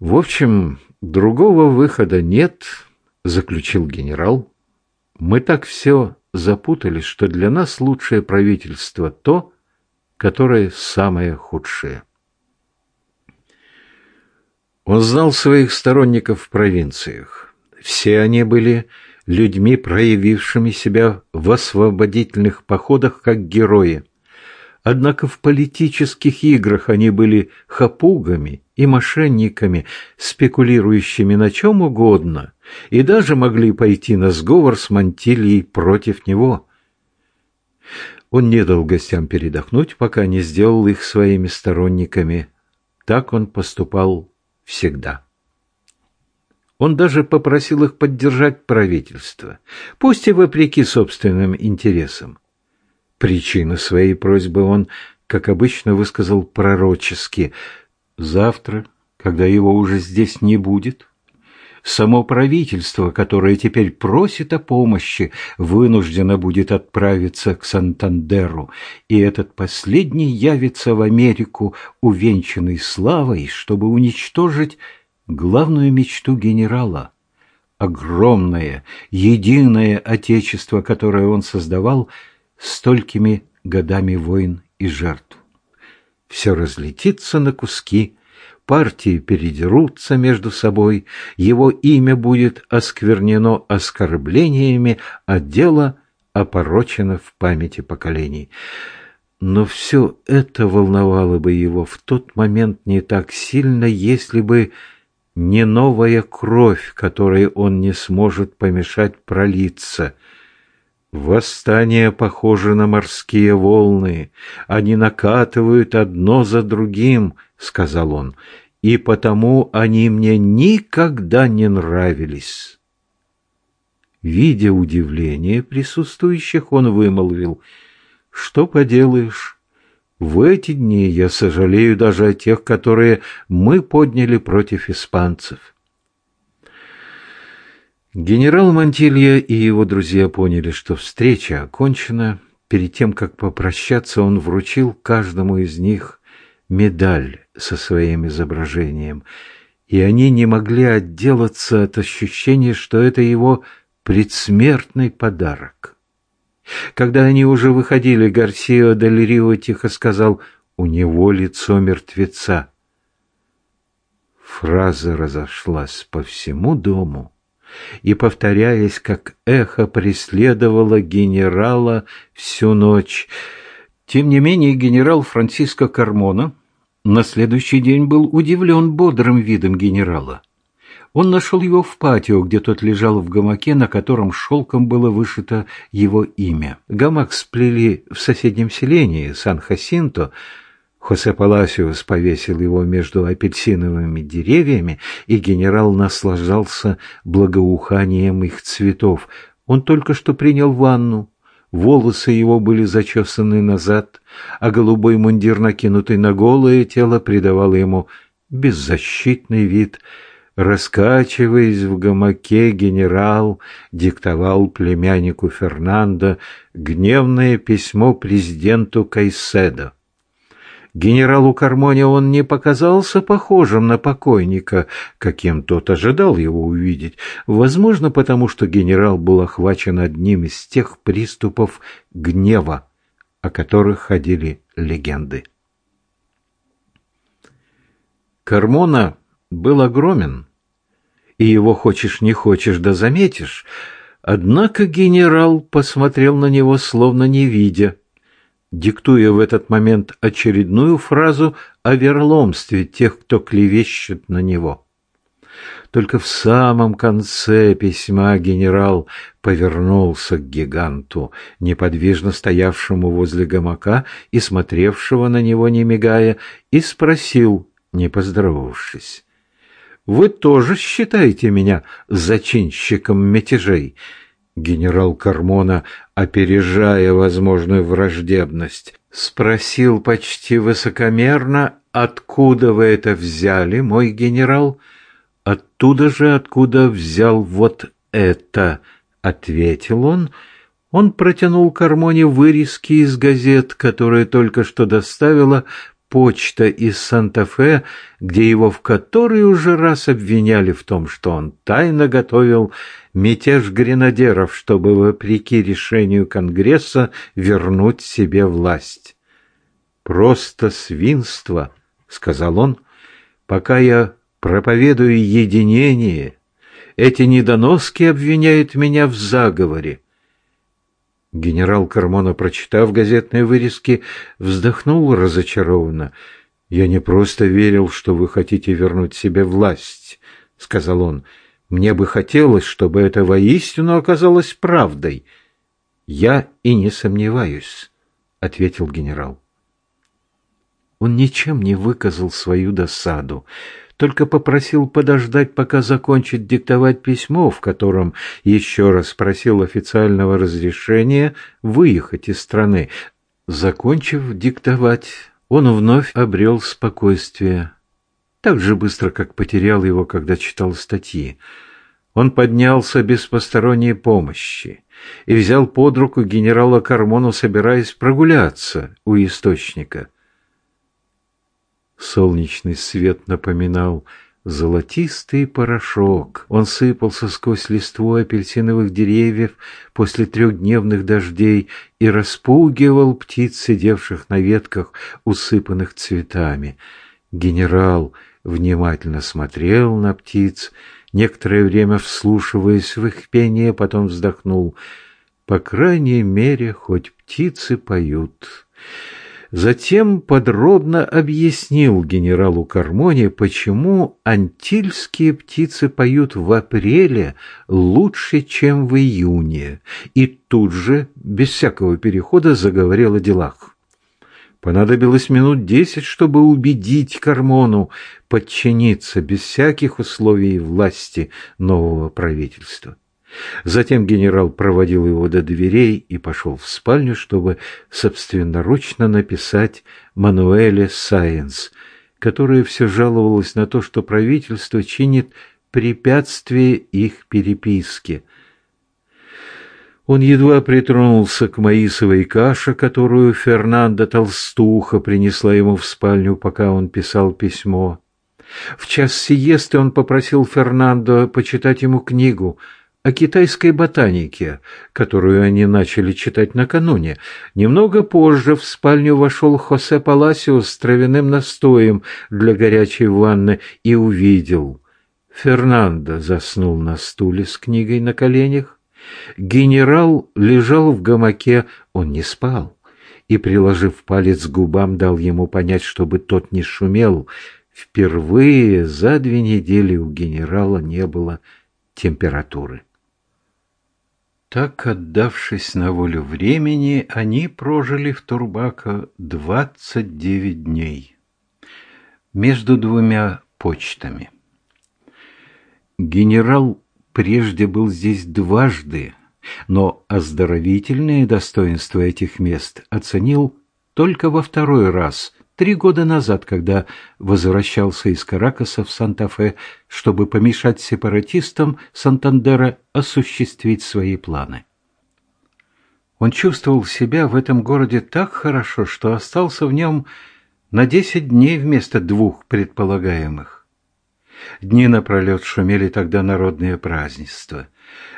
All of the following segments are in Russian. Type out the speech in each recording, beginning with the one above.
В общем, другого выхода нет, заключил генерал. Мы так все запутались, что для нас лучшее правительство то, которое самое худшее. Он знал своих сторонников в провинциях. Все они были людьми, проявившими себя в освободительных походах как герои. Однако в политических играх они были хапугами и мошенниками, спекулирующими на чем угодно, и даже могли пойти на сговор с Мантильей против него. Он не дал гостям передохнуть, пока не сделал их своими сторонниками. Так он поступал всегда. Он даже попросил их поддержать правительство, пусть и вопреки собственным интересам. Причину своей просьбы он, как обычно, высказал пророчески. «Завтра, когда его уже здесь не будет, само правительство, которое теперь просит о помощи, вынуждено будет отправиться к Сантандеру, и этот последний явится в Америку, увенчанный славой, чтобы уничтожить главную мечту генерала — огромное, единое отечество, которое он создавал столькими годами войн и жертв. Все разлетится на куски, партии передерутся между собой, его имя будет осквернено оскорблениями, а дело опорочено в памяти поколений. Но все это волновало бы его в тот момент не так сильно, если бы не новая кровь, которой он не сможет помешать пролиться. Восстание похоже на морские волны, они накатывают одно за другим, сказал он, и потому они мне никогда не нравились. Видя удивление присутствующих, он вымолвил, что поделаешь, в эти дни я сожалею даже о тех, которые мы подняли против испанцев. Генерал Мантилья и его друзья поняли, что встреча окончена. Перед тем, как попрощаться, он вручил каждому из них медаль со своим изображением, и они не могли отделаться от ощущения, что это его предсмертный подарок. Когда они уже выходили, Гарсио Дель тихо сказал «У него лицо мертвеца». Фраза разошлась по всему дому и, повторяясь, как эхо, преследовала генерала всю ночь. Тем не менее, генерал Франциско Кармона на следующий день был удивлен бодрым видом генерала. Он нашел его в патио, где тот лежал в гамаке, на котором шелком было вышито его имя. Гамак сплели в соседнем селении, Сан-Хасинто. Хосе Паласиус повесил его между апельсиновыми деревьями, и генерал наслаждался благоуханием их цветов. Он только что принял ванну. Волосы его были зачесаны назад, а голубой мундир, накинутый на голое тело, придавал ему беззащитный вид – Раскачиваясь в гамаке, генерал диктовал племяннику Фернандо гневное письмо президенту Кайседо. Генералу Кармоне он не показался похожим на покойника, каким тот ожидал его увидеть, возможно, потому что генерал был охвачен одним из тех приступов гнева, о которых ходили легенды. Кармона был огромен, и его хочешь не хочешь, да заметишь. Однако генерал посмотрел на него, словно не видя, диктуя в этот момент очередную фразу о верломстве тех, кто клевещет на него. Только в самом конце письма генерал повернулся к гиганту, неподвижно стоявшему возле гамака и смотревшего на него, не мигая, и спросил, не поздоровавшись, вы тоже считаете меня зачинщиком мятежей?» Генерал Кармона, опережая возможную враждебность, спросил почти высокомерно, «Откуда вы это взяли, мой генерал?» «Оттуда же, откуда взял вот это», — ответил он. Он протянул Кармоне вырезки из газет, которые только что доставила почта из Санта-Фе, где его в который уже раз обвиняли в том, что он тайно готовил мятеж гренадеров, чтобы, вопреки решению Конгресса, вернуть себе власть. «Просто свинство», — сказал он, — «пока я проповедую единение, эти недоноски обвиняют меня в заговоре». Генерал Кармона, прочитав газетные вырезки, вздохнул разочарованно. «Я не просто верил, что вы хотите вернуть себе власть», — сказал он. «Мне бы хотелось, чтобы это воистину оказалось правдой». «Я и не сомневаюсь», — ответил генерал. Он ничем не выказал свою досаду только попросил подождать, пока закончит диктовать письмо, в котором еще раз просил официального разрешения выехать из страны. Закончив диктовать, он вновь обрел спокойствие, так же быстро, как потерял его, когда читал статьи. Он поднялся без посторонней помощи и взял под руку генерала Кармону, собираясь прогуляться у источника. Солнечный свет напоминал золотистый порошок. Он сыпался сквозь листву апельсиновых деревьев после трехдневных дождей и распугивал птиц, сидевших на ветках, усыпанных цветами. Генерал внимательно смотрел на птиц, некоторое время вслушиваясь в их пение, потом вздохнул. «По крайней мере, хоть птицы поют». Затем подробно объяснил генералу Кармоне, почему антильские птицы поют в апреле лучше, чем в июне, и тут же, без всякого перехода, заговорил о делах. Понадобилось минут десять, чтобы убедить Кармону подчиниться без всяких условий власти нового правительства. Затем генерал проводил его до дверей и пошел в спальню, чтобы собственноручно написать Мануэле Сайенс, которая все жаловалась на то, что правительство чинит препятствие их переписке. Он едва притронулся к маисовой каше, которую Фернандо Толстуха принесла ему в спальню, пока он писал письмо. В час сиесты он попросил Фернандо почитать ему книгу — о китайской ботанике, которую они начали читать накануне. Немного позже в спальню вошел Хосе Паласио с травяным настоем для горячей ванны и увидел. Фернандо заснул на стуле с книгой на коленях. Генерал лежал в гамаке, он не спал, и, приложив палец к губам, дал ему понять, чтобы тот не шумел. Впервые за две недели у генерала не было температуры. Так, отдавшись на волю времени, они прожили в Турбако двадцать девять дней между двумя почтами. Генерал прежде был здесь дважды, но оздоровительные достоинства этих мест оценил только во второй раз, три года назад, когда возвращался из Каракаса в Санта-Фе, чтобы помешать сепаратистам Сантандера осуществить свои планы. Он чувствовал себя в этом городе так хорошо, что остался в нем на десять дней вместо двух предполагаемых. Дни напролет шумели тогда народные празднества.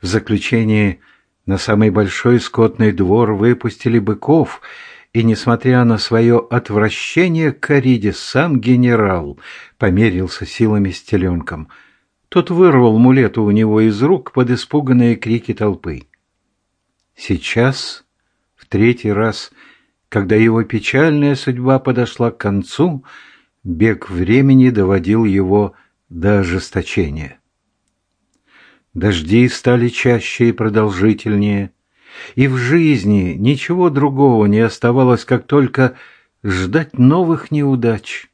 В заключении на самый большой скотный двор выпустили быков — и, несмотря на свое отвращение к кориде, сам генерал померился силами с теленком. Тот вырвал мулету у него из рук под испуганные крики толпы. Сейчас, в третий раз, когда его печальная судьба подошла к концу, бег времени доводил его до ожесточения. Дожди стали чаще и продолжительнее, и в жизни ничего другого не оставалось, как только ждать новых неудач.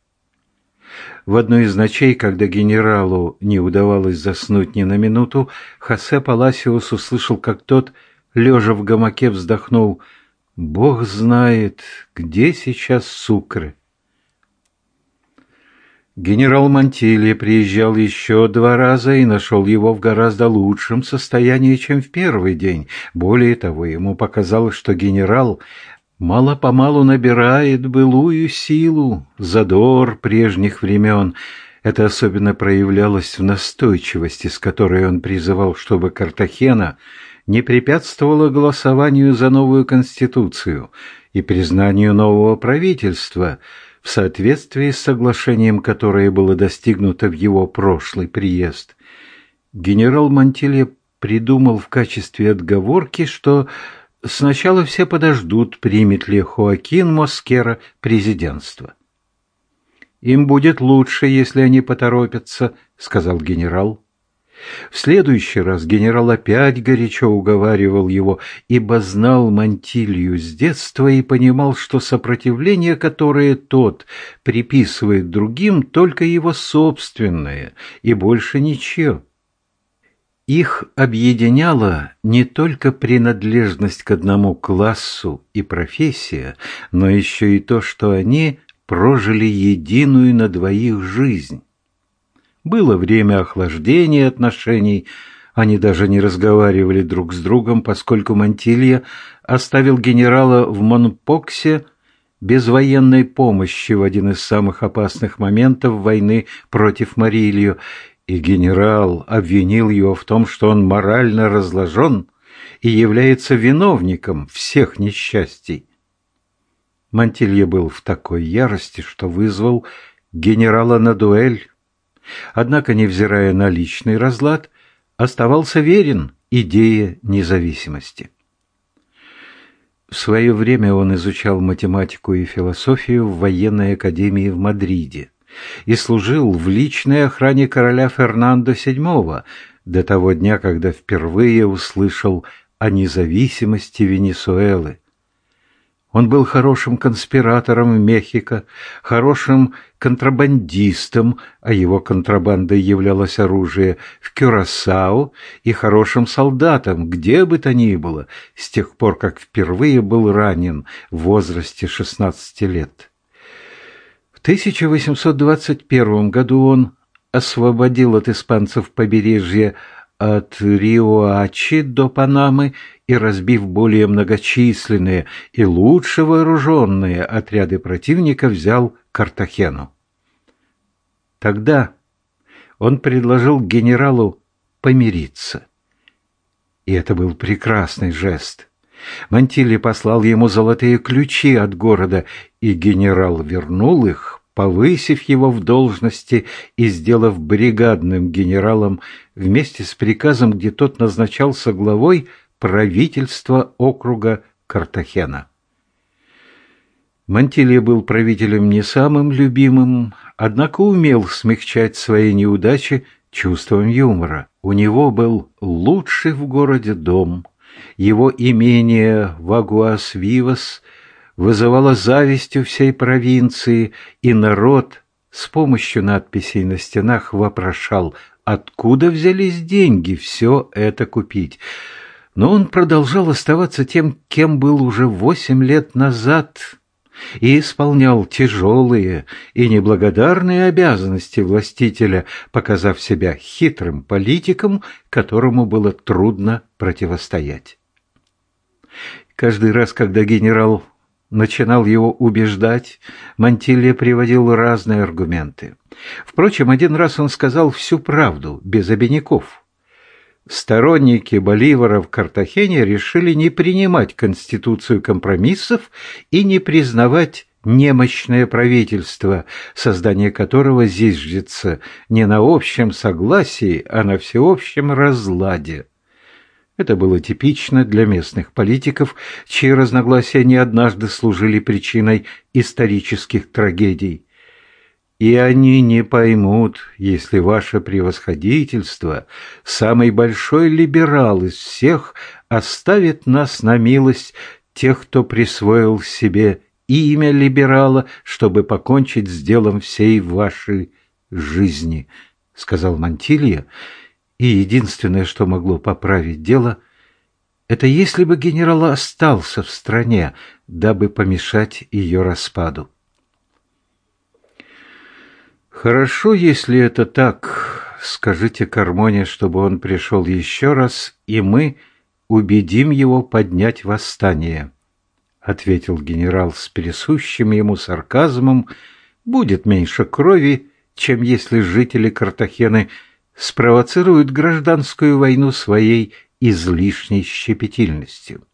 В одной из ночей, когда генералу не удавалось заснуть ни на минуту, Хосе Паласиус услышал, как тот, лежа в гамаке, вздохнул «Бог знает, где сейчас Сукры». Генерал Монтилья приезжал еще два раза и нашел его в гораздо лучшем состоянии, чем в первый день. Более того, ему показалось, что генерал мало-помалу набирает былую силу, задор прежних времен. Это особенно проявлялось в настойчивости, с которой он призывал, чтобы Картахена не препятствовала голосованию за новую конституцию и признанию нового правительства в соответствии с соглашением, которое было достигнуто в его прошлый приезд. Генерал Монтилье придумал в качестве отговорки, что Сначала все подождут, примет ли Хоакин Москера президентство. «Им будет лучше, если они поторопятся», — сказал генерал. В следующий раз генерал опять горячо уговаривал его, ибо знал Мантилью с детства и понимал, что сопротивление, которое тот приписывает другим, только его собственное и больше ничего. Их объединяла не только принадлежность к одному классу и профессия, но еще и то, что они прожили единую на двоих жизнь. Было время охлаждения отношений, они даже не разговаривали друг с другом, поскольку Мантилья оставил генерала в Монпоксе без военной помощи в один из самых опасных моментов войны против Марилью, и генерал обвинил его в том, что он морально разложен и является виновником всех несчастий. Мантилье был в такой ярости, что вызвал генерала на дуэль. Однако, невзирая на личный разлад, оставался верен идее независимости. В свое время он изучал математику и философию в военной академии в Мадриде и служил в личной охране короля Фернандо VII до того дня, когда впервые услышал о независимости Венесуэлы. Он был хорошим конспиратором в Мехико, хорошим контрабандистом, а его контрабандой являлось оружие в Кюрасао, и хорошим солдатом, где бы то ни было, с тех пор, как впервые был ранен в возрасте 16 лет. В 1821 году он освободил от испанцев побережье от Риоачи до Панамы и, разбив более многочисленные и лучше вооруженные отряды противника, взял Картахену. Тогда он предложил генералу помириться. И это был прекрасный жест. Мантилли послал ему золотые ключи от города, и генерал вернул их, повысив его в должности и сделав бригадным генералом вместе с приказом, где тот назначался главой правительства округа Картахена. Мантилья был правителем не самым любимым, однако умел смягчать свои неудачи чувством юмора. У него был лучший в городе дом, его имение в Вызывало зависть у всей провинции, и народ с помощью надписей на стенах вопрошал, откуда взялись деньги все это купить. Но он продолжал оставаться тем, кем был уже восемь лет назад, и исполнял тяжелые и неблагодарные обязанности властителя, показав себя хитрым политиком, которому было трудно противостоять. Каждый раз, когда генерал начинал его убеждать, Мантилья приводил разные аргументы. Впрочем, один раз он сказал всю правду, без обиняков. Сторонники Боливара в Картахене решили не принимать конституцию компромиссов и не признавать немощное правительство, создание которого зиждется не на общем согласии, а на всеобщем разладе. Это было типично для местных политиков, чьи разногласия не однажды служили причиной исторических трагедий. И они не поймут, если ваше превосходительство, самый большой либерал из всех, оставит нас на милость тех, кто присвоил себе имя либерала, чтобы покончить с делом всей вашей жизни, — сказал Мантилья, — и единственное, что могло поправить дело, это если бы генерал остался в стране, дабы помешать ее распаду. «Хорошо, если это так. Скажите Кармоне, чтобы он пришел еще раз, и мы убедим его поднять восстание», — ответил генерал с присущим ему сарказмом, — «будет меньше крови, чем если жители Картахены спровоцируют гражданскую войну своей излишней щепетильностью».